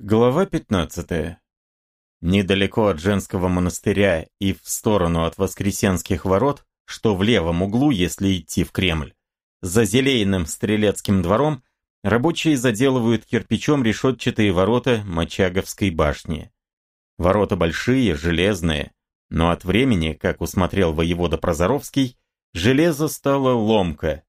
Глава 15. Недалеко от женского монастыря и в сторону от Воскресенских ворот, что в левом углу, если идти в Кремль, за зелейным стрелецким двором рабочие заделывают кирпичом решетчатые ворота Мочаговской башни. Ворота большие, железные, но от времени, как усмотрел воевода Прозоровский, железо стало ломко.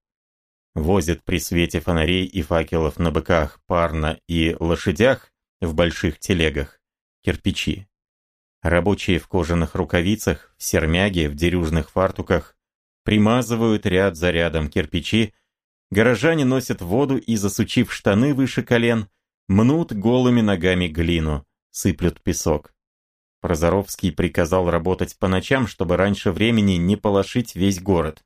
Возят при свете фонарей и факелов на быках, парно и лошадях в больших телегах, кирпичи. Рабочие в кожаных рукавицах, в сермяге, в дерюжных фартуках примазывают ряд за рядом кирпичи, горожане носят воду и, засучив штаны выше колен, мнут голыми ногами глину, сыплют песок. Прозоровский приказал работать по ночам, чтобы раньше времени не полошить весь город.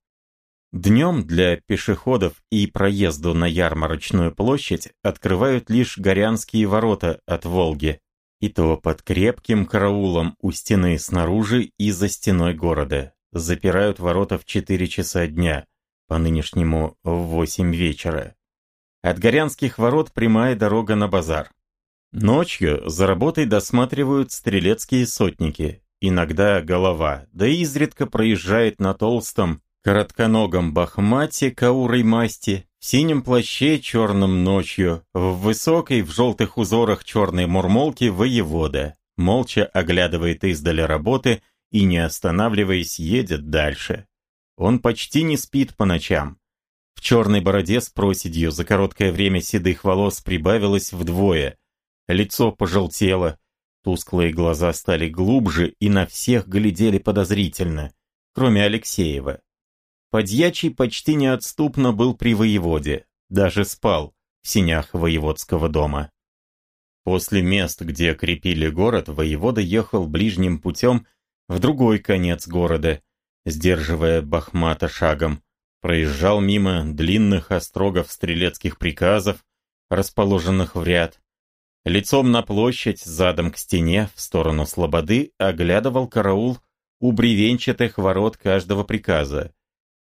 Днем для пешеходов и проезду на ярмарочную площадь открывают лишь Горянские ворота от Волги, и то под крепким караулом у стены снаружи и за стеной города. Запирают ворота в 4 часа дня, по-нынешнему в 8 вечера. От Горянских ворот прямая дорога на базар. Ночью за работой досматривают стрелецкие сотники, иногда голова, да изредка проезжает на толстом, коротконогом бахмате каурой масти, в синем плаще черным ночью, в высокой в желтых узорах черной мурмолке воевода, молча оглядывает издали работы и, не останавливаясь, едет дальше. Он почти не спит по ночам. В черной бороде с проседью за короткое время седых волос прибавилось вдвое. Лицо пожелтело, тусклые глаза стали глубже и на всех глядели подозрительно, кроме Алексеева. Подьячий почти неотступно был при воеводе, даже спал в синях воеводского дома. После мест, где крепили город, воевода ехал ближним путем в другой конец города, сдерживая Бахмата шагом, проезжал мимо длинных острогов стрелецких приказов, расположенных в ряд. Лицом на площадь, задом к стене, в сторону слободы, оглядывал караул у бревенчатых ворот каждого приказа,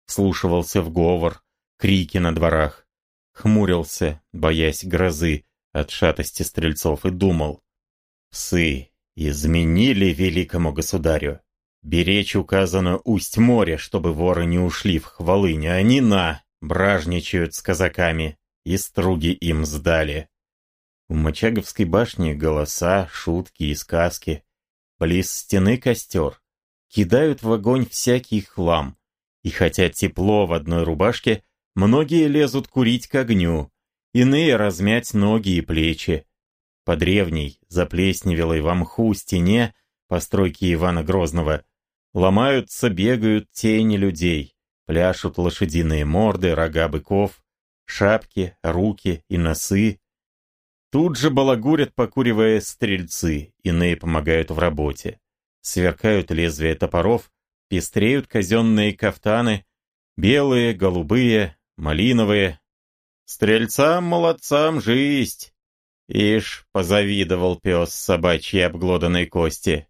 Слушивался в говор, крики на дворах. Хмурился, боясь грозы от шатости стрельцов, и думал. Псы изменили великому государю. Беречь указано усть моря, чтобы воры не ушли в хвалынь, а они на, бражничают с казаками, и струги им сдали. У Мочаговской башни голоса, шутки и сказки. Близ стены костер. Кидают в огонь всякий хлам. И хотя тепло в одной рубашке, многие лезут курить к огню, иные размять ноги и плечи. По древней, заплесневелой в мху стене постройки Ивана Грозного ломаются, бегают тени людей, пляшут лошадиные морды, рога быков, шапки, руки и носы. Тут же балагурят, покуривая стрельцы, иные помогают в работе. Сверкают лезвия топоров, пестреют казенные кафтаны, белые, голубые, малиновые. Стрельцам-молодцам жизнь! Ишь, позавидовал пес собачьей обглоданной кости.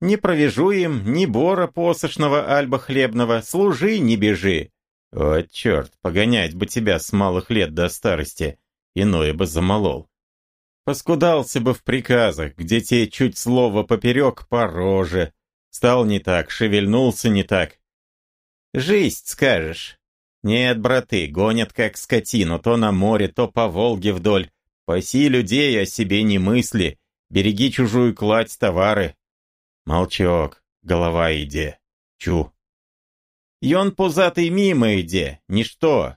Не провяжу им ни бора посошного альба хлебного, служи, не бежи. Вот черт, погонять бы тебя с малых лет до старости, иное бы замолол. Поскудался бы в приказах, где те чуть слово поперек по роже, Стал не так, шевельнулся не так. Жизнь, скажешь. Нет, браты, гонят как скотину, то на море, то по Волге вдоль. Паси людей, о себе не мысли. Береги чужую кладь товары. Молчок, голова иди. Чу. Йон пузатый мимо иди, ничто.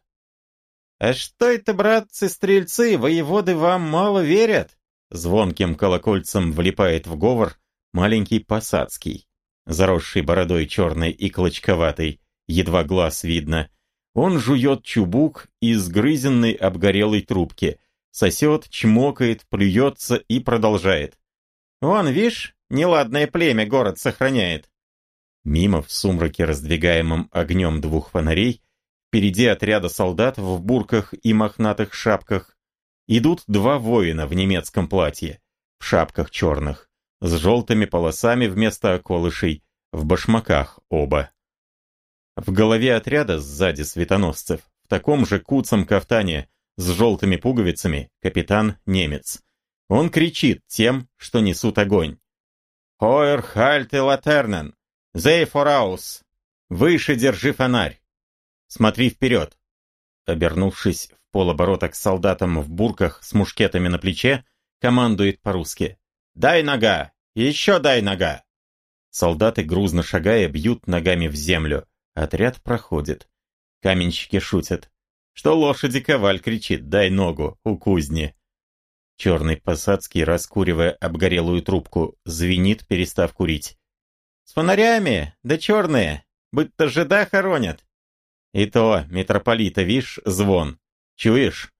А что это, братцы-стрельцы, воеводы вам мало верят? Звонким колокольцем влипает в говор маленький посадский заросший бородой черной и клочковатой, едва глаз видно. Он жует чубук из грызенной обгорелой трубки, сосет, чмокает, плюется и продолжает. «Вон, вишь, неладное племя город сохраняет». Мимо в сумраке, раздвигаемом огнем двух фонарей, впереди отряда солдат в бурках и мохнатых шапках, идут два воина в немецком платье, в шапках черных с желтыми полосами вместо околышей, в башмаках оба. В голове отряда сзади светоносцев, в таком же куцом кафтане с желтыми пуговицами, капитан немец. Он кричит тем, что несут огонь. «Хойр хальте латернен! Зей фораус! Выше держи фонарь! Смотри вперед!» Обернувшись в полоборота к солдатам в бурках с мушкетами на плече, командует по-русски. «Дай нога! Еще дай нога!» Солдаты, грузно шагая, бьют ногами в землю. Отряд проходит. Каменщики шутят. Что лошади коваль кричит «дай ногу» у кузни. Черный посадский, раскуривая обгорелую трубку, звенит, перестав курить. «С фонарями? Да черные! Будь-то жида хоронят!» «И то, митрополита, вишь, звон. Чуешь?»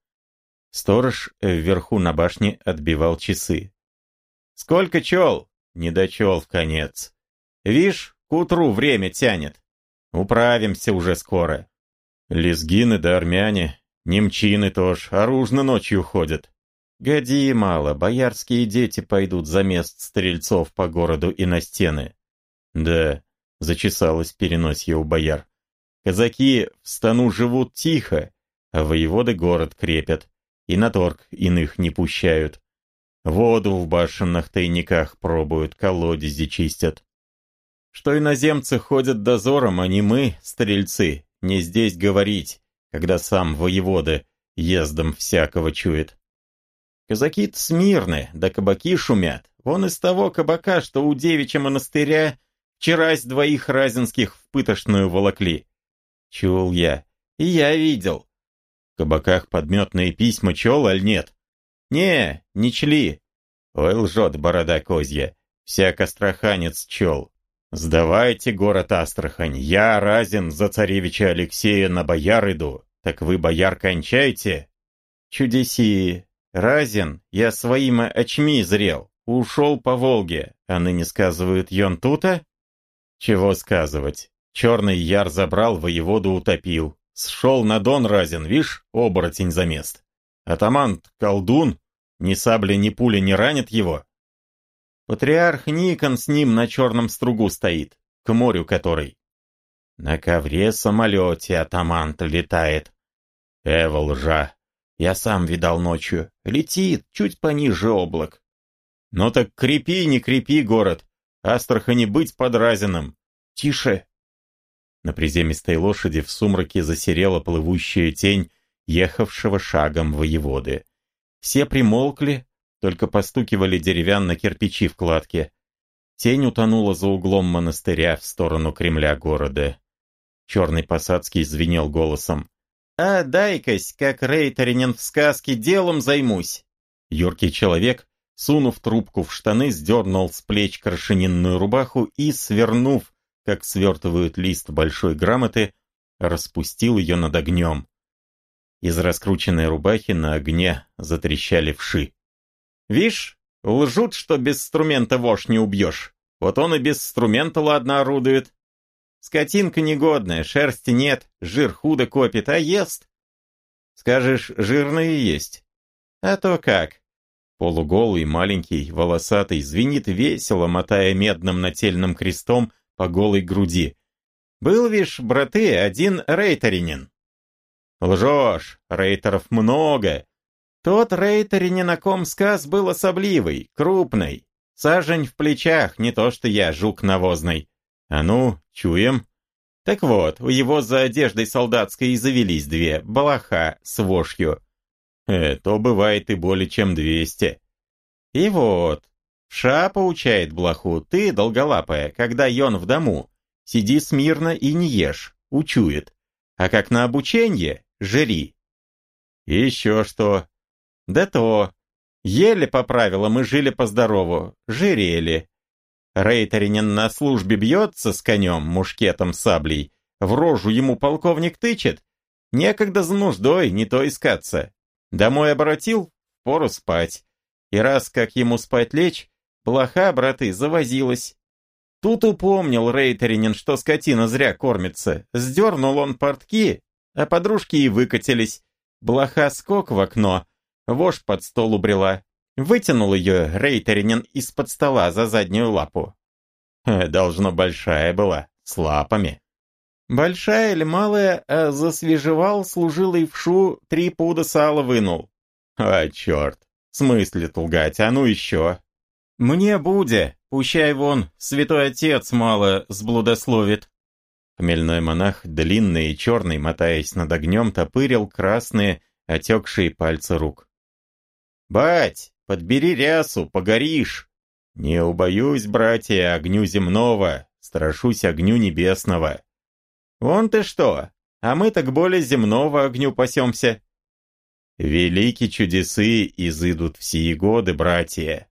Сторож вверху на башне отбивал часы. «Сколько чел?» «Не дочел в конец. Вишь, к утру время тянет. Управимся уже скоро. Лезгины да армяне, немчины тоже, оружно ночью ходят. Годи мало, боярские дети пойдут за мест стрельцов по городу и на стены. Да, зачесалось переносье у бояр. Казаки в стану живут тихо, а воеводы город крепят, и на торг иных не пущают. Воду в башенных тайниках пробуют, колодези чистят. Что иноземцы ходят дозором, а не мы, стрельцы, не здесь говорить, когда сам воевода ездом всякого чует. Казаки-то смирны, да кабаки шумят. Вон из того кабака, что у девичья монастыря вчерась двоих разинских в пытошную волокли. Чул я. И я видел. В кабаках подметные письма чел, аль нет? Не, не чли. Ой, лжет борода козья. Всяк астраханец чел. Сдавайте город Астрахань. Я, Разин, за царевича Алексея на бояр иду. Так вы, бояр, кончайте. Чудеси. Разин, я своими очми зрел, ушел по Волге, а ныне сказывают Йон тута? Чего сказывать? Черный яр забрал, воеводу утопил. Сшел на дон Разин, вишь, оборотень за мест. Атаман колдун, ни сабли, ни пули не ранит его. Патриарх Никон с ним на черном стругу стоит, к морю который. На ковре самолете атамант летает. Эва лжа, я сам видал ночью. Летит, чуть пониже облак. Ну так крепи, не крепи город. Астрахани быть подразенным. Тише. На приземистой лошади в сумраке засерела плывущая тень ехавшего шагом воеводы. Все примолкли, только постукивали деревянно кирпичи в кладке. Тень утонула за углом монастыря в сторону Кремля города. Черный посадский звенел голосом. «А дай-кась, как Рейтеринен в сказке, делом займусь!» Юркий человек, сунув трубку в штаны, сдернул с плеч крашенинную рубаху и, свернув, как свертывают лист большой грамоты, распустил ее над огнем. Из раскрученной рубахи на огне затрещали вши. «Вишь, лжут, что без инструмента вошь не убьешь. Вот он и без инструмента ладно орудует. Скотинка негодная, шерсти нет, жир худо копит, а ест. Скажешь, жирные есть. А то как. Полуголый, маленький, волосатый, звенит весело, мотая медным нательным крестом по голой груди. Был, вишь, браты, один рейтеринин. Лжешь, рейтеров много. Тот рейтеринин, о ком сказ был особливый, крупный. Сажень в плечах, не то что я, жук навозный. А ну, чуем. Так вот, у его за одеждой солдатской и завелись две, балаха с вошью. Это бывает и более чем двести. И вот, Ша поучает блоху, ты, долголапая, когда ён в дому, сиди смирно и не ешь, учует. А как на обучение, жри. Еще что? Да то. Ели по правилам и жили по-здорову, жирели. Рейтеринин на службе бьется с конем, мушкетом, саблей. В рожу ему полковник тычет. Некогда за нуждой, не то искаться. Домой обратил, пору спать. И раз как ему спать лечь, плоха, браты, завозилась. Тут упомнил Рейтеринин, что скотина зря кормится. Сдернул он портки, а подружки и выкатились. Блоха скок в окно, вошь под стол убрела. Вытянул ее Рейтеринин из-под стола за заднюю лапу. Э, должно большая была, с лапами. Большая или малая, а засвежевал служилый вшу, три пуда сала вынул. А черт, В смысле лгать, а ну еще. Мне буде, пущай вон, святой отец мало сблудословит. Хмельной монах, длинный и черный, мотаясь над огнем, топырил красные, отекшие пальцы рук. «Бать, подбери рясу, погоришь!» «Не убоюсь, братья, огню земного, страшусь огню небесного!» «Вон ты что, а мы так более земного огню пасемся!» «Велики чудесы изыдут в сии годы, братья!»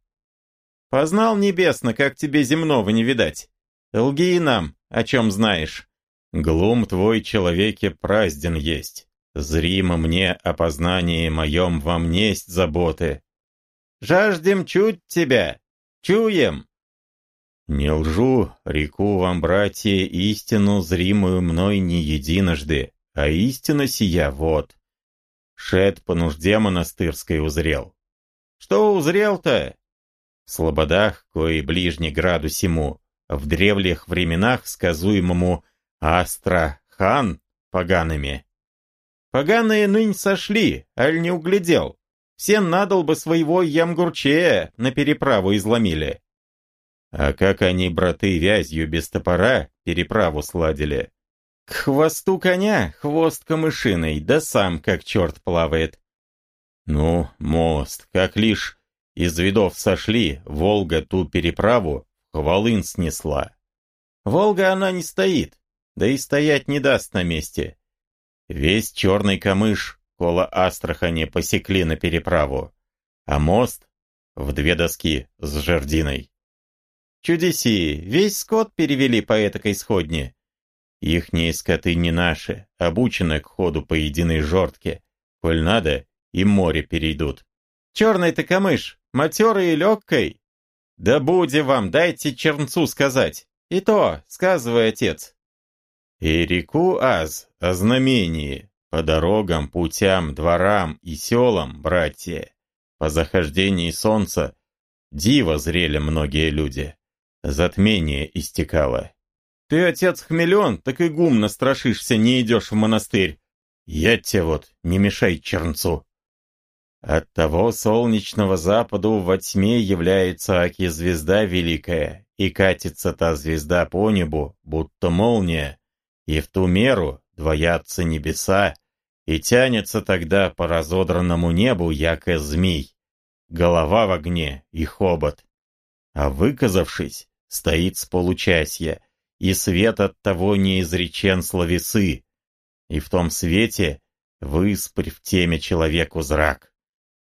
«Познал небесно, как тебе земного не видать! Лги нам, о чем знаешь!» Глум твой человеке празден есть. Зримо мне опознание моем вам несть заботы. Жаждем чуть тебя, чуем. Не лжу, реку вам, братья, истину, зримую мной не единожды, а истина сия вот. Шед по нужде монастырской узрел. Что узрел-то? В слободах, кои ближний граду сему, в древних временах сказуемому Астра-хан погаными. Поганые нынь сошли, аль не углядел. Все надал бы своего ямгурчея на переправу изломили. А как они, браты, вязью без топора переправу сладили? К хвосту коня хвост камышиной, да сам как черт плавает. Ну, мост, как лишь из видов сошли, Волга ту переправу Хвалын снесла. Волга она не стоит, да и стоять не даст на месте. Весь черный камыш кола Астрахани посекли на переправу, а мост в две доски с жердиной. Чудеси, весь скот перевели по этакой сходне. Ихние скоты не наши, обучены к ходу по единой жортке. Коль надо, и море перейдут. Черный-то камыш, матерый и легкой. Да буди вам, дайте чернцу сказать. И то, сказывай, отец, и реку Аз о знамении, по дорогам, путям, дворам и селам, братья. По захождении солнца диво зрели многие люди. Затмение истекало. Ты, отец хмелен, так и гумно страшишься, не идешь в монастырь. Я тебе вот, не мешай чернцу. От того солнечного западу во тьме является Аки звезда великая, и катится та звезда по небу, будто молния, и в ту меру двоятся небеса, и тянется тогда по разодранному небу, яко змей, голова в огне и хобот. А выказавшись, стоит с получасья, и свет от того неизречен словесы, и в том свете выспрь в теме человеку зрак.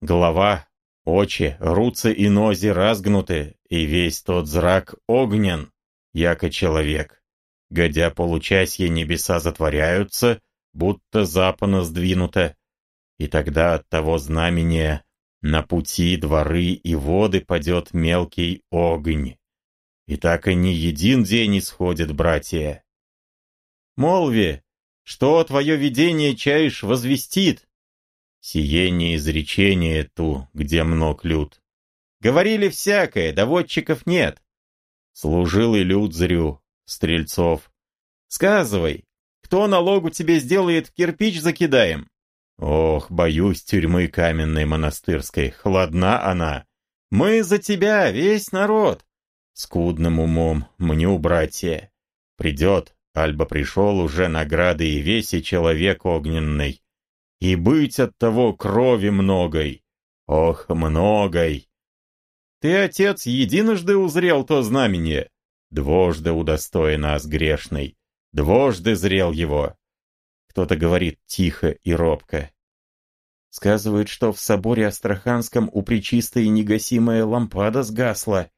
Голова, очи, руцы и нози разгнуты, и весь тот зрак огнен, яко человек. Годя получасье небеса затворяются, будто запана сдвинуто, и тогда от того знамения на пути дворы и воды падет мелкий огонь. И так и не един день исходит, братья. Молви, что твое видение чаешь возвестит? Сие не изречение ту, где мног люд. Говорили всякое, доводчиков нет. Служил и люд зрю, Стрельцов. «Сказывай, кто налогу тебе сделает, кирпич закидаем?» «Ох, боюсь тюрьмы каменной монастырской, хладна она. Мы за тебя, весь народ!» Скудным умом мню, братья. Придет, альбо пришел уже награды и веси человек огненный. И быть от того крови многой. Ох, многой. Ты, отец, единожды узрел то знамение? Двожды удостой нас грешный, двожды зрел его. Кто-то говорит тихо и робко. Сказывают, что в соборе Астраханском у Пречистой негасимая лампада сгасла.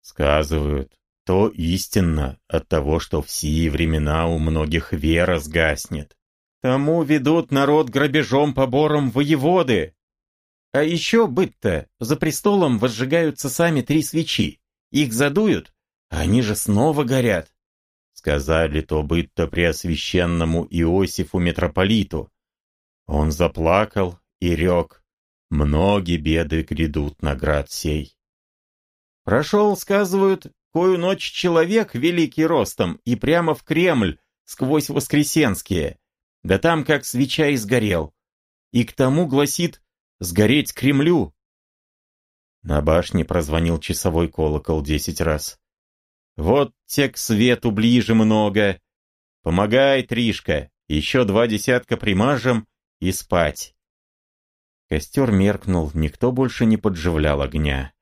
Сказывают, то истинно от того, что в сии времена у многих вера сгаснет. Тому ведут народ грабежом побором воеводы. А еще быть-то, за престолом возжигаются сами три свечи. Их задуют, они же снова горят. Сказали то быть-то преосвященному Иосифу митрополиту. Он заплакал и рек. Многие беды грядут на град сей. Прошел, сказывают, кою ночь человек великий ростом и прямо в Кремль, сквозь Воскресенские. Да там как свеча изгорел. И к тому гласит «сгореть Кремлю». На башне прозвонил часовой колокол десять раз. «Вот те к свету ближе много. Помогай, Тришка, еще два десятка примажем и спать». Костер меркнул, никто больше не подживлял огня.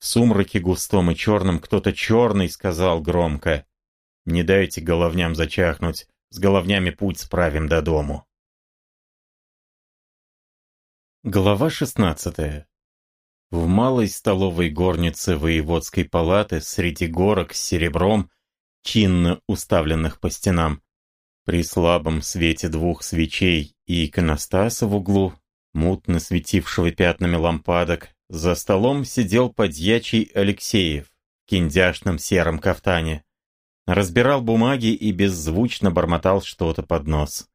В сумраке густом и черном кто-то черный сказал громко. «Не дайте головням зачахнуть, с головнями путь справим до дому». Глава шестнадцатая. В малой столовой горнице воеводской палаты среди горок с серебром, чинно уставленных по стенам, при слабом свете двух свечей и иконостаса в углу, мутно светившего пятнами лампадок, за столом сидел подьячий Алексеев в киндяшном сером кафтане. Разбирал бумаги и беззвучно бормотал что-то под нос.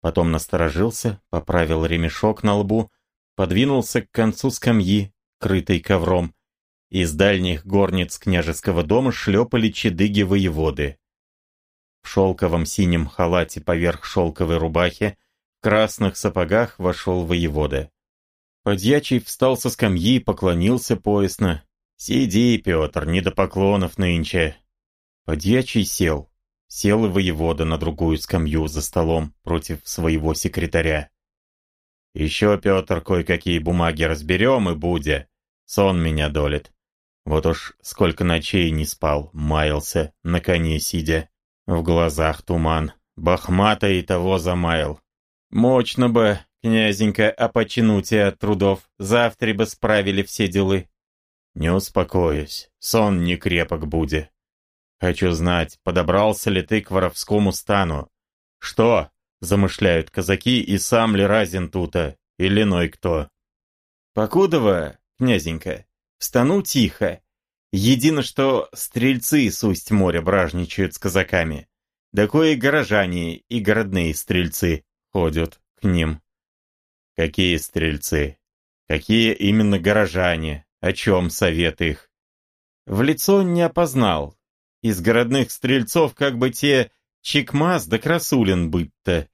Потом насторожился, поправил ремешок на лбу, подвинулся к концу скамьи, крытой ковром. Из дальних горниц княжеского дома шлепали чедыги воеводы. В шелковом синем халате поверх шелковой рубахи, в красных сапогах вошел воевода. Подьячий встал со скамьи и поклонился поясно. «Сиди, Петр, не до поклонов нынче». Подьячий сел. Сел и воевода на другую скамью за столом против своего секретаря. «Еще, Петр, кое-какие бумаги разберем и будя. Сон меня долит. Вот уж сколько ночей не спал, маялся, на коне сидя. В глазах туман. Бахмата и того замаял. Мощно бы, князенька, опочинуть от трудов. Завтра бы справили все делы. Не успокоюсь, сон не крепок буде. Хочу знать, подобрался ли ты к воровскому стану. Что, замышляют казаки, и сам ли разин тута, или ной кто? Покудова, князенька, в стану тихо. Едино что стрельцы с усть моря бражничают с казаками. Да кое горожане и городные стрельцы ходят к ним. Какие стрельцы? Какие именно горожане? О чем совет их? В лицо не опознал. Из городных стрельцов как бы те Чекмаз да Красулин быть-то.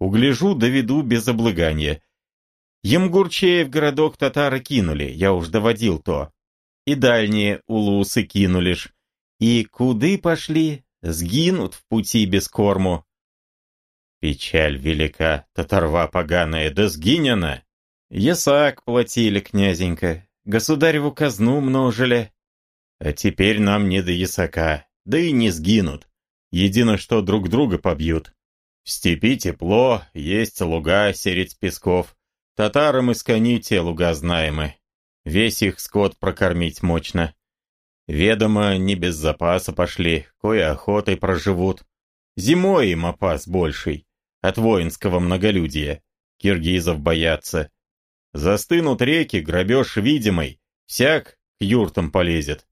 Угляжу, доведу без облыгания. Емгурчеев городок татары кинули, я уж доводил то. И дальние улусы кинули ж. И куды пошли, сгинут в пути без корму. Печаль велика, татарва поганая, да сгинена. Ясак платили, князенька, государеву казну множили. А теперь нам не до ясака, да и не сгинут. Едино что друг друга побьют. В степи тепло, есть луга сереть песков. Татарам из кони те луга знаемы. Весь их скот прокормить мощно. Ведомо, не без запаса пошли, кое охотой проживут. Зимой им опас больший от воинского многолюдия. Киргизов боятся. Застынут реки, грабеж видимый, всяк к юртам полезет.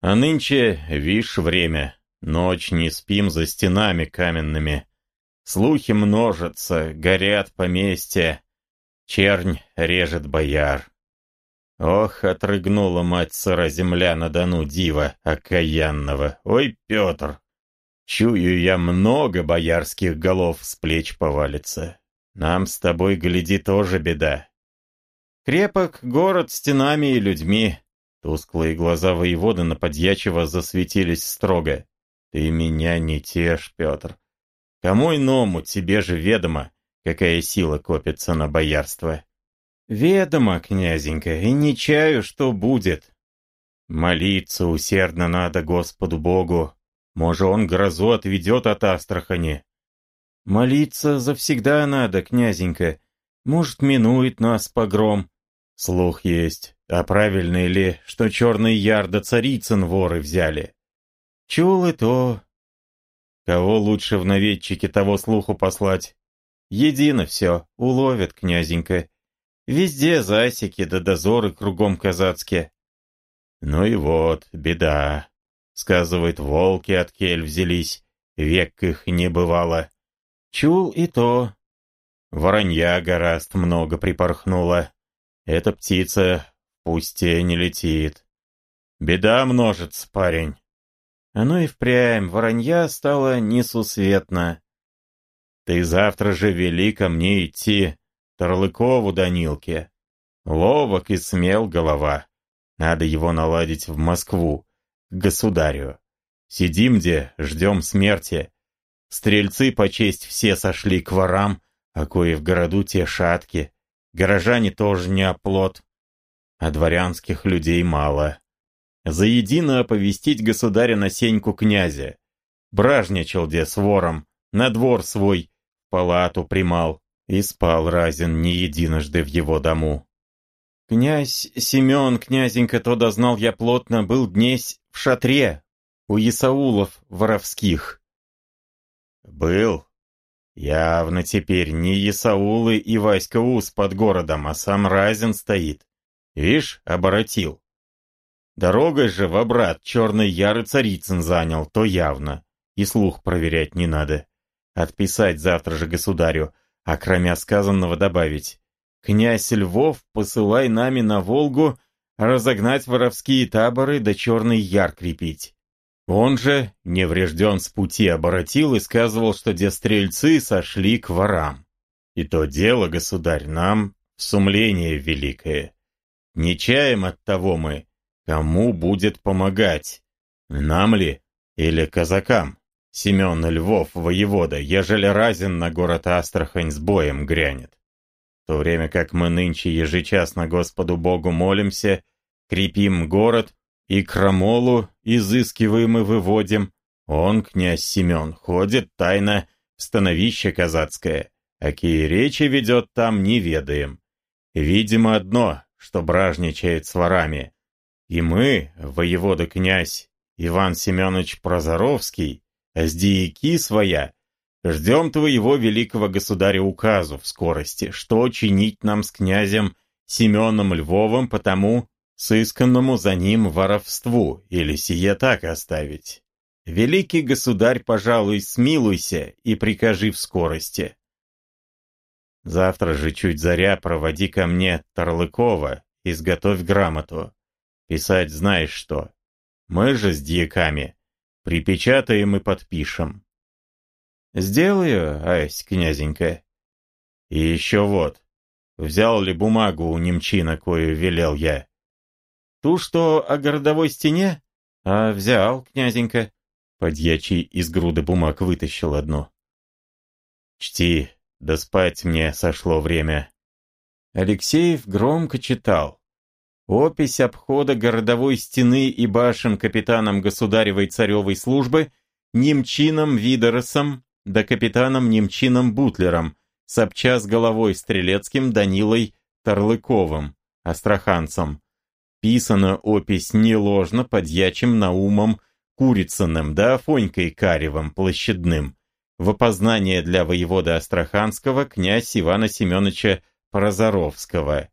А нынче, вишь, время. Ночь не спим за стенами каменными. Слухи множатся, горят поместья. Чернь режет бояр. Ох, отрыгнула мать сыра земля на дону дива окаянного. Ой, Петр, Чую я много боярских голов с плеч повалится. Нам с тобой, гляди, тоже беда. Крепок город стенами и людьми. Тусклые глаза воевода на подьячего засветились строго. Ты меня не тешь, Петр. Кому иному, тебе же ведомо, какая сила копится на боярство. Ведомо, князенька, и не чаю, что будет. Молиться усердно надо Господу Богу, может, он грозу отведет от Астрахани. Молиться завсегда надо, князенька. Может, минует нас погром. Слух есть. А правильно ли, что черный яр да царицын воры взяли? Чул и то. Кого лучше в наведчике того слуху послать? Едино все, уловят, князенька. Везде засеки да дозоры кругом казацкие. Ну и вот, беда. Сказывает, волки от кель взялись, век их не бывало. Чул и то. Воронья гораст много припорхнула. Эта птица пусть и не летит. Беда множится, парень. Оно и впрямь, воронья стало несусветно. Ты завтра же вели ко мне идти, Торлыкову Данилке. Ловок и смел голова. Надо его наладить в Москву, к государю. Сидим где, ждем смерти. Стрельцы по честь все сошли к ворам, а кое в городу те шатки. Горожане тоже не оплот, а дворянских людей мало. Заедино оповестить государя на сеньку князя. Бражничал где с вором, на двор свой, палату примал, и спал разин не единожды в его дому. Князь Семен, князенька, то дознал я плотно, был днесь в шатре у Исаулов воровских. Был. Явно теперь не Исаулы и Васька Ус под городом, а сам Разин стоит. Вишь, оборотил. Дорогой же в обрат черный яры Царицын занял, то явно. И слух проверять не надо. Отписать завтра же государю, а кроме сказанного добавить. Князь Львов, посылай нами на Волгу разогнать воровские таборы да черный яр крепить. Он же, неврежден с пути, оборотил и сказывал, что где стрельцы сошли к ворам. И то дело, государь, нам сумление великое. Не чаем от того мы, кому будет помогать, нам ли или казакам. Семен Львов, воевода, ежели разин на город Астрахань с боем грянет. В то время как мы нынче ежечасно Господу Богу молимся, крепим город, и крамолу изыскиваем и выводим. Он, князь Семен, ходит тайно в становище казацкое, какие речи ведет там, не ведаем. Видимо одно, что бражничает с ворами. И мы, воевода-князь Иван Семенович Прозоровский, с дияки своя, ждем твоего великого государя указу в скорости, что чинить нам с князем Семеном Львовым, потому сысканному за ним воровству, или сие так оставить. Великий государь, пожалуй, смилуйся и прикажи в скорости. Завтра же чуть заря проводи ко мне Тарлыкова, изготовь грамоту. Писать знаешь что. Мы же с дьяками припечатаем и подпишем. Сделаю, ась, князенька. И еще вот, взял ли бумагу у немчина, кою велел я? Ту, что о городовой стене? А взял, князенька. Подьячий из груды бумаг вытащил одну. Чти, да спать мне сошло время. Алексеев громко читал. Опись обхода городовой стены и башен капитаном государевой царевой службы немчином Видоросом да капитаном немчином Бутлером, сопча с головой стрелецким Данилой Тарлыковым, астраханцем, Писана опись не ложно подьячим Наумом Курицыным да Афонькой Каревым площадным. В опознание для воевода Астраханского князь Ивана Семеновича Прозоровского.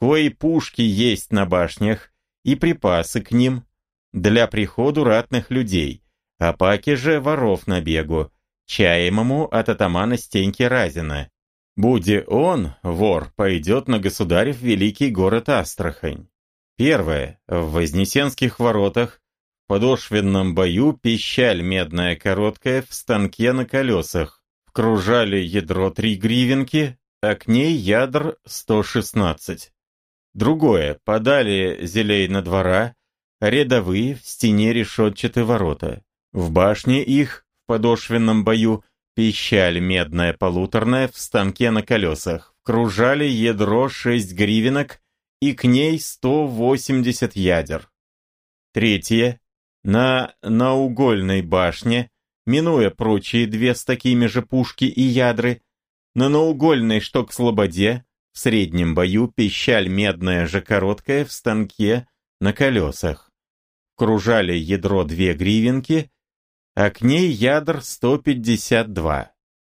Кои пушки есть на башнях и припасы к ним для приходу ратных людей, а паки же воров на бегу, чаемому от атамана Стеньки Разина. Буди он, вор, пойдет на государев великий город Астрахань. Первое. В Вознесенских воротах в подошвенном бою пищаль медная короткая в станке на колесах. Вкружали ядро три гривенки, а к ней ядр 116. Другое. Подали зелей на двора, рядовые в стене решетчатые ворота. В башне их, в подошвенном бою, пищаль медная полуторная в станке на колесах. Вкружали ядро 6 гривенок, и к ней 180 ядер. Третье. На наугольной башне, минуя прочие две с такими же пушки и ядры, на наугольной, что к слободе, в среднем бою пищаль медная же короткая в станке на колесах. Кружали ядро две гривенки, а к ней ядр 152.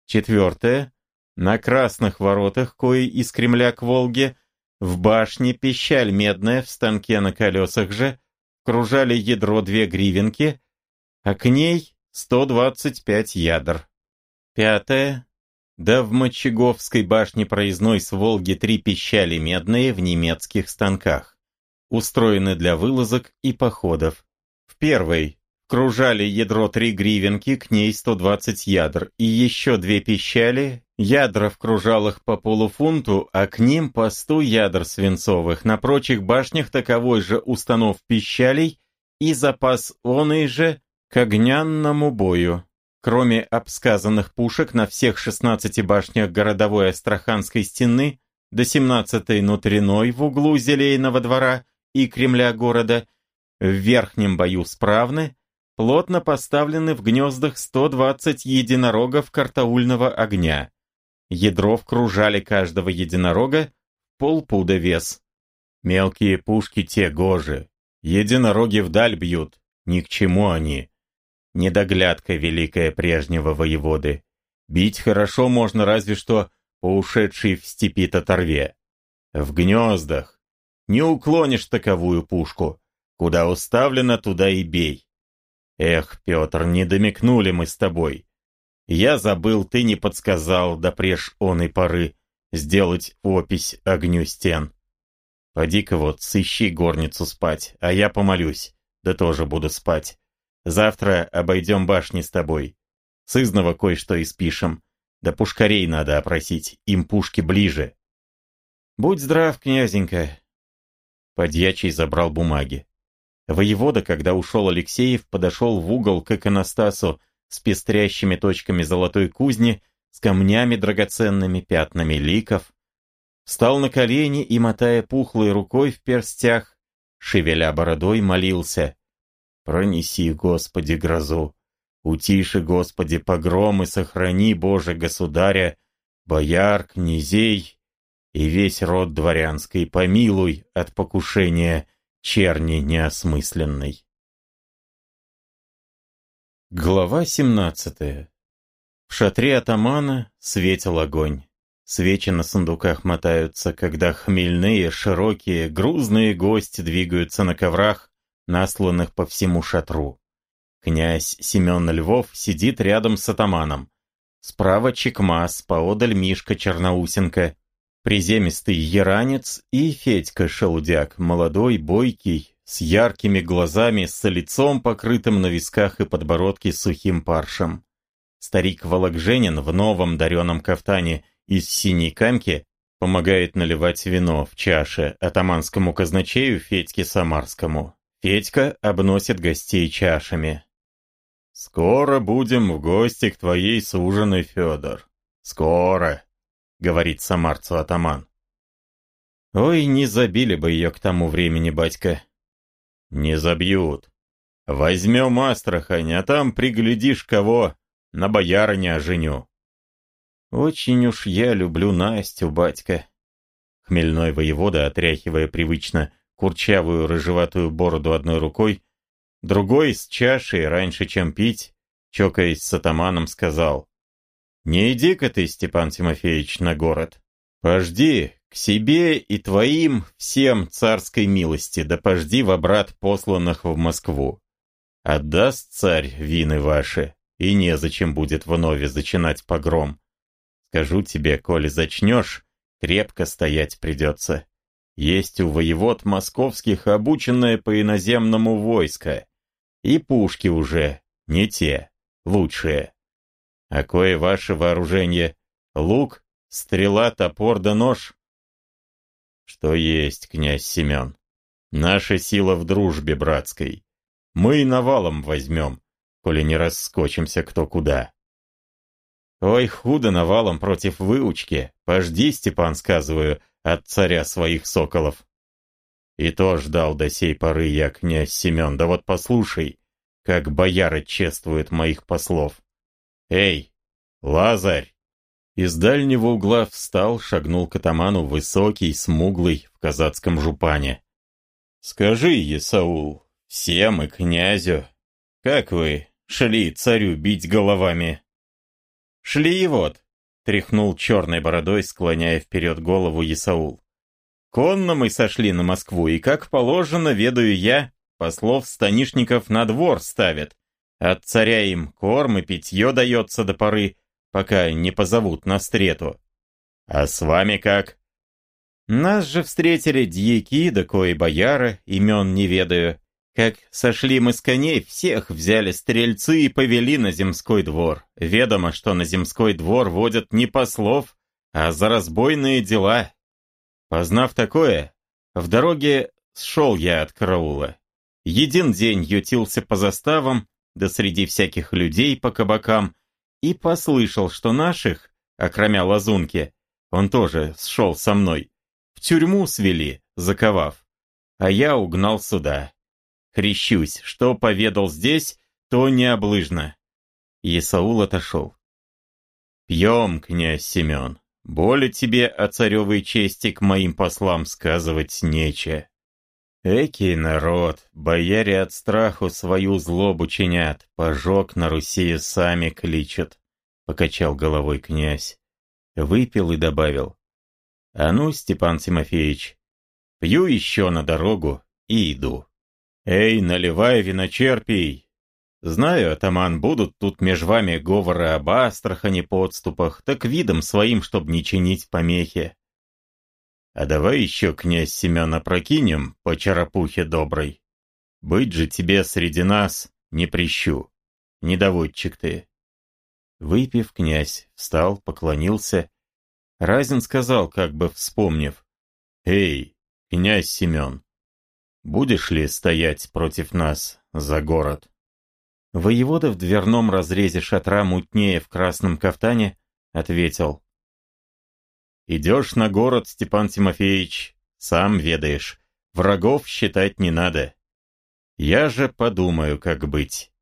Четвертое. На красных воротах, кои из Кремля к Волге, в башне пищаль медная, в станке на колесах же, кружали ядро две гривенки, а к ней 125 ядр. Пятое. Да в Мочеговской башне проездной с Волги три пищали медные в немецких станках, устроены для вылазок и походов. В первой кружали ядро три гривенки, к ней 120 ядр, и еще две пищали, Ядра в кружалах по полуфунту, а к ним по сто ядр свинцовых. На прочих башнях таковой же установ пищалей и запас оной же к огнянному бою. Кроме обсказанных пушек на всех 16 башнях городовой Астраханской стены до 17-й внутренной в углу Зелейного двора и Кремля города, в верхнем бою справны, плотно поставлены в гнездах 120 единорогов картаульного огня. Ядро вкружали каждого единорога полпуда вес. Мелкие пушки те гожи. Единороги вдаль бьют, ни к чему они. Недоглядка великая прежнего воеводы. Бить хорошо можно разве что по ушедшей в степи татарве. В гнездах. Не уклонишь таковую пушку. Куда уставлено, туда и бей. Эх, Петр, не домикнули мы с тобой. Я забыл, ты не подсказал до преж оной поры сделать опись огню стен. Поди-ка вот, сыщи горницу спать, а я помолюсь, да тоже буду спать. Завтра обойдем башни с тобой. Сызного кое-что испишем. Да пушкарей надо опросить, им пушки ближе. Будь здрав, князенька. Подьячий забрал бумаги. Воевода, когда ушел Алексеев, подошел в угол к иконостасу с пестрящими точками золотой кузни, с камнями драгоценными, пятнами ликов, встал на колени и, мотая пухлой рукой в перстях, шевеля бородой, молился. «Пронеси, Господи, грозу! Утиши, Господи, погром и сохрани, Боже, государя, бояр, князей и весь род дворянский, помилуй от покушения черни неосмысленной». Глава 17. В шатре атамана светил огонь. Свечи на сундуках мотаются, когда хмельные, широкие, грузные гости двигаются на коврах, насланных по всему шатру. Князь Семен Львов сидит рядом с атаманом. Справа Чекмас, поодаль Мишка Черноусенко, приземистый Яранец и Федька Шелудяк, молодой, бойкий, с яркими глазами, с лицом, покрытым на висках и подбородке сухим паршем. Старик Вологженин в новом дареном кафтане из синей камки помогает наливать вино в чаше атаманскому казначею Федьке Самарскому. Федька обносит гостей чашами. «Скоро будем в гости к твоей суженой, Федор. Скоро», — говорит самарцу атаман. «Ой, не забили бы ее к тому времени, батька», не забьют. Возьмем Астрахань, а там приглядишь кого, на боярыне оженю. Очень уж я люблю Настю, батька. Хмельной воевода, отряхивая привычно курчавую рыжеватую бороду одной рукой, другой с чашей, раньше чем пить, чокаясь с атаманом, сказал, «Не иди-ка ты, Степан Тимофеевич, на город. Пожди, к себе и твоим всем царской милости, да пожди во брат посланных в Москву. Отдаст царь вины ваши, и незачем будет вновь зачинать погром. Скажу тебе, коли зачнешь, крепко стоять придется. Есть у воевод московских обученное по иноземному войско, и пушки уже не те, лучшие. А кое ваше вооружение? Лук, стрела, топор да нож? Что есть, князь Семен. Наша сила в дружбе братской. Мы и навалом возьмем, коли не раскочимся кто куда. Ой, худо навалом против выучки. Пожди, Степан, сказываю, от царя своих соколов. И то ждал до сей поры я, князь Семен. Да вот послушай, как бояры чествуют моих послов. Эй, Лазарь! Из дальнего угла встал, шагнул к атаману высокий, смуглый, в казацком жупане. «Скажи, Есаул, всем и князю, как вы шли царю бить головами?» «Шли и вот», — тряхнул черной бородой, склоняя вперед голову Есаул. «Конно мы сошли на Москву, и, как положено, ведаю я, послов станишников на двор ставят. От царя им корм и питье дается до поры, пока не позовут на стрету. А с вами как? Нас же встретили дьяки, да кои бояры, имен не ведаю. Как сошли мы с коней, всех взяли стрельцы и повели на земской двор. Ведомо, что на земской двор водят не послов, а за разбойные дела. Познав такое, в дороге сшел я от караула. Един день ютился по заставам, да среди всяких людей по кабакам, и послышал, что наших, окромя лазунки, он тоже сшел со мной, в тюрьму свели, заковав, а я угнал сюда. Хрещусь, что поведал здесь, то необлыжно. Исаул отошел. «Пьем, князь Семен, боли тебе о царевой чести к моим послам сказывать нече. Экий народ, бояре от страху свою злобу чинят, пожог на Руси сами кличут», — покачал головой князь. Выпил и добавил. «А ну, Степан Тимофеевич, пью еще на дорогу и иду». «Эй, наливай виночерпий!» «Знаю, атаман, будут тут меж вами говоры об Астрахани подступах, так видом своим, чтоб не чинить помехи. А давай еще, князь Семена, прокинем по чарапухе доброй. Быть же тебе среди нас не прищу. Недоводчик ты. Выпив, князь встал, поклонился. Разин сказал, как бы вспомнив. «Эй, князь Семен, будешь ли стоять против нас за город?» Воевода в дверном разрезе шатра мутнее в красном кафтане ответил. Идешь на город, Степан Тимофеевич, сам ведаешь, врагов считать не надо. Я же подумаю, как быть.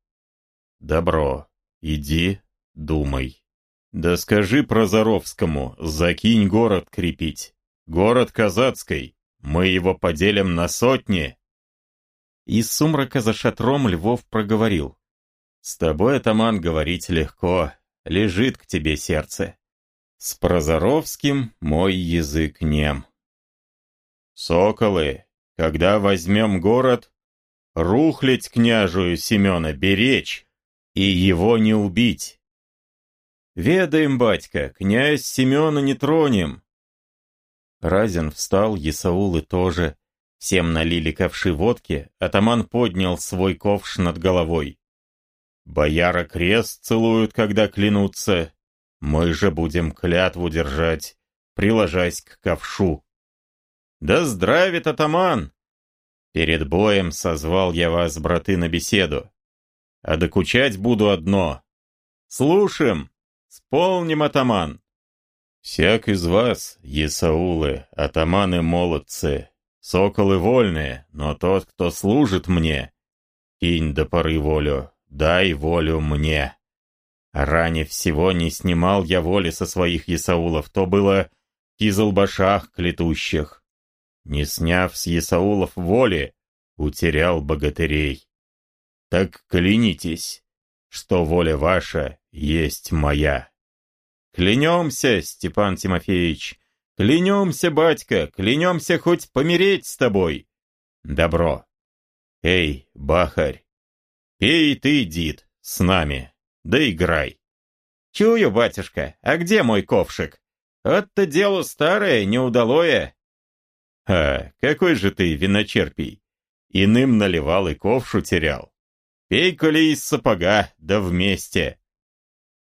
Добро, иди, думай. Да скажи Прозоровскому, закинь город крепить. Город Казацкой, мы его поделим на сотни. Из сумрака за шатром Львов проговорил. С тобой, атаман, говорить легко, лежит к тебе сердце. С Прозоровским мой язык нем. Соколы, когда возьмем город, рухлить княжую Семена беречь и его не убить. Ведаем, батька, князь Семена не тронем. Разин встал, Есаулы тоже. Всем налили ковши водки, атаман поднял свой ковш над головой. Бояра крест целуют, когда клянутся, мы же будем клятву держать, приложась к ковшу. Да здравит атаман! Перед боем созвал я вас, браты, на беседу. А докучать буду одно. Слушаем, сполним, атаман. Всяк из вас, Есаулы, атаманы-молодцы, соколы вольные, но тот, кто служит мне, кинь до поры волю, дай волю мне. Ранее всего не снимал я воли со своих Исаулов, то было кизлбашах клетущих. Не сняв с Исаулов воли, утерял богатырей. Так клянитесь, что воля ваша есть моя. Клянемся, Степан Тимофеевич, клянемся, батька, клянемся хоть помереть с тобой. Добро. Эй, бахарь, пей ты, дид, с нами. Да играй. Чую, батюшка, а где мой ковшик? Это дело старое, неудалое. А, какой же ты виночерпий. Иным наливал и ковшу терял. Пей, коли из сапога, да вместе.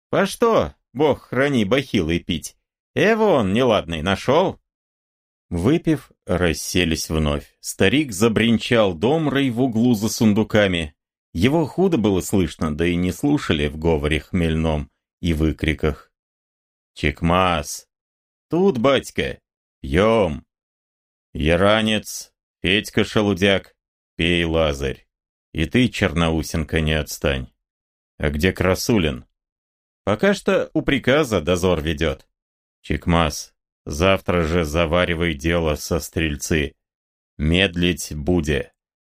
По что, бог храни бахилы пить? Эво он неладный нашел? Выпив, расселись вновь. Старик забринчал домрой в углу за сундуками. Его худо было слышно, да и не слушали в говоре хмельном и выкриках. «Чекмас! Тут, батька! Пьем! Яранец, Федька Шалудяк, пей, Лазарь! И ты, Черноусенко, не отстань! А где Красулин?» «Пока что у приказа дозор ведет». «Чекмас, завтра же заваривай дело со стрельцы. Медлить буде.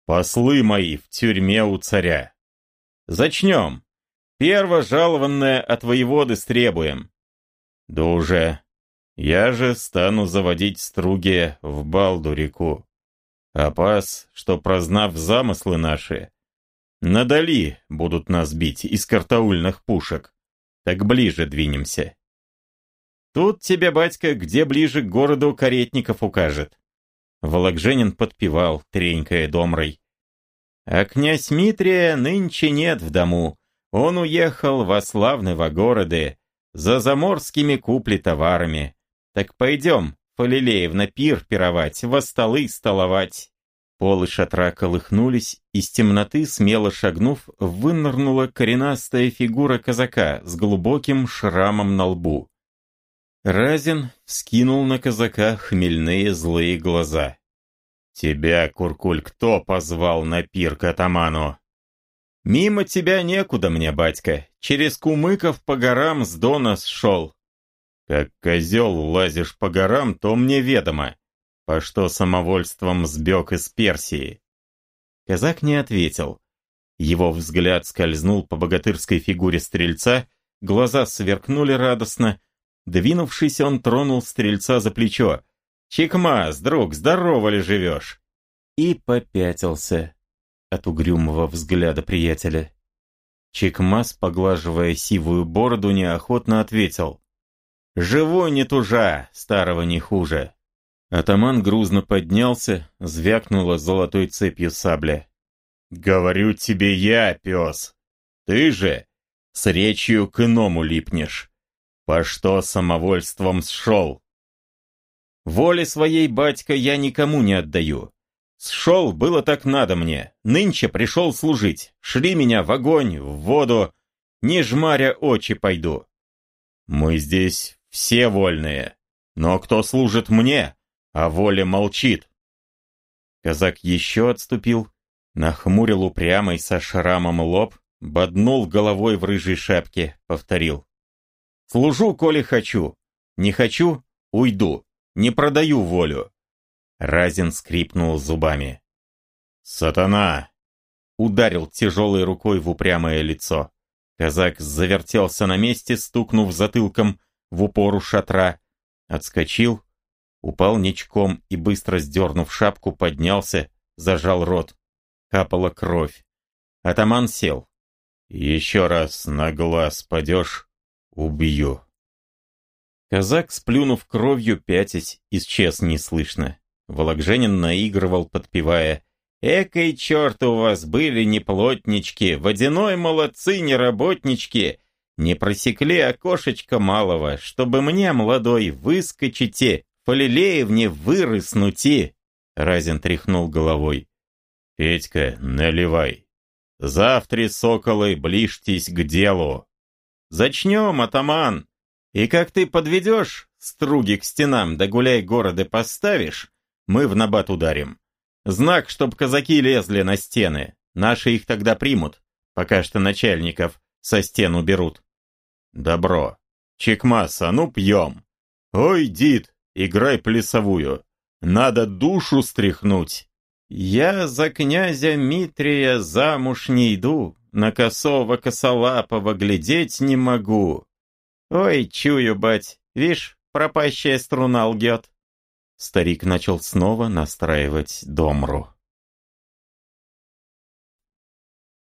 Послы мои в тюрьме у царя. Зачнем. Перво жалованное от воеводы стребуем. Да уже. Я же стану заводить струги в Балду реку. Опас, что, прознав замыслы наши, надали будут нас бить из картаульных пушек. Так ближе двинемся. Тут тебе, батька, где ближе к городу каретников укажет. Волокженин подпевал, тренькая домрой. А князь Митрия нынче нет в дому. Он уехал во славного города за заморскими купли товарами. Так пойдем, Фалилеев, на пир пировать, во столы столовать. Полы шатра колыхнулись, из темноты, смело шагнув, вынырнула коренастая фигура казака с глубоким шрамом на лбу. Разин скинул на казака хмельные злые глаза. «Тебя, Куркуль, кто позвал на пир к атаману?» «Мимо тебя некуда мне, батька. Через Кумыков по горам с Дона сшел». «Как козел лазишь по горам, то мне ведомо. По что самовольством сбег из Персии?» Казак не ответил. Его взгляд скользнул по богатырской фигуре стрельца, глаза сверкнули радостно. Двинувшись, он тронул стрельца за плечо. «Чикмаз, друг, здорово ли живешь?» И попятился от угрюмого взгляда приятеля. Чикмаз, поглаживая сивую бороду, неохотно ответил. «Живу не тужа, старого не хуже». Атаман грузно поднялся, звякнула золотой цепью сабля. «Говорю тебе я, пес. Ты же с речью к иному липнешь. По что самовольством сшел?» Воли своей, батька, я никому не отдаю. Сшел, было так надо мне. Нынче пришел служить. Шли меня в огонь, в воду. Не жмаря очи пойду. Мы здесь все вольные. Но кто служит мне, а воля молчит? Казак еще отступил, нахмурил упрямый со шрамом лоб, боднул головой в рыжей шапке, повторил. «Служу, коли хочу. Не хочу — уйду. Не продаю волю. Разин скрипнул зубами. «Сатана!» Ударил тяжелой рукой в упрямое лицо. Казак завертелся на месте, стукнув затылком в упору шатра. Отскочил, упал ничком и, быстро сдернув шапку, поднялся, зажал рот. Капала кровь. Атаман сел. «Еще раз на глаз падешь, убью». Казак, сплюнув кровью, пятясь, исчез неслышно. Волокженин наигрывал, подпевая. «Экой черт у вас были не плотнички, водяной молодцы не работнички, не просекли окошечко малого, чтобы мне, молодой, выскочите, Фалилеевне вырыснути!» Разин тряхнул головой. «Петька, наливай. Завтра, соколы, ближьтесь к делу». «Зачнем, атаман!» И как ты подведешь струги к стенам, да гуляй города поставишь, мы в набат ударим. Знак, чтоб казаки лезли на стены. Наши их тогда примут, пока что начальников со стен уберут. Добро. Чекмаса, ну пьем. Ой, дид, играй плясовую. Надо душу стряхнуть. Я за князя Митрия замуж не иду, на косого косолапого глядеть не могу. «Ой, чую, бать, вишь, пропащая струна лгет». Старик начал снова настраивать домру.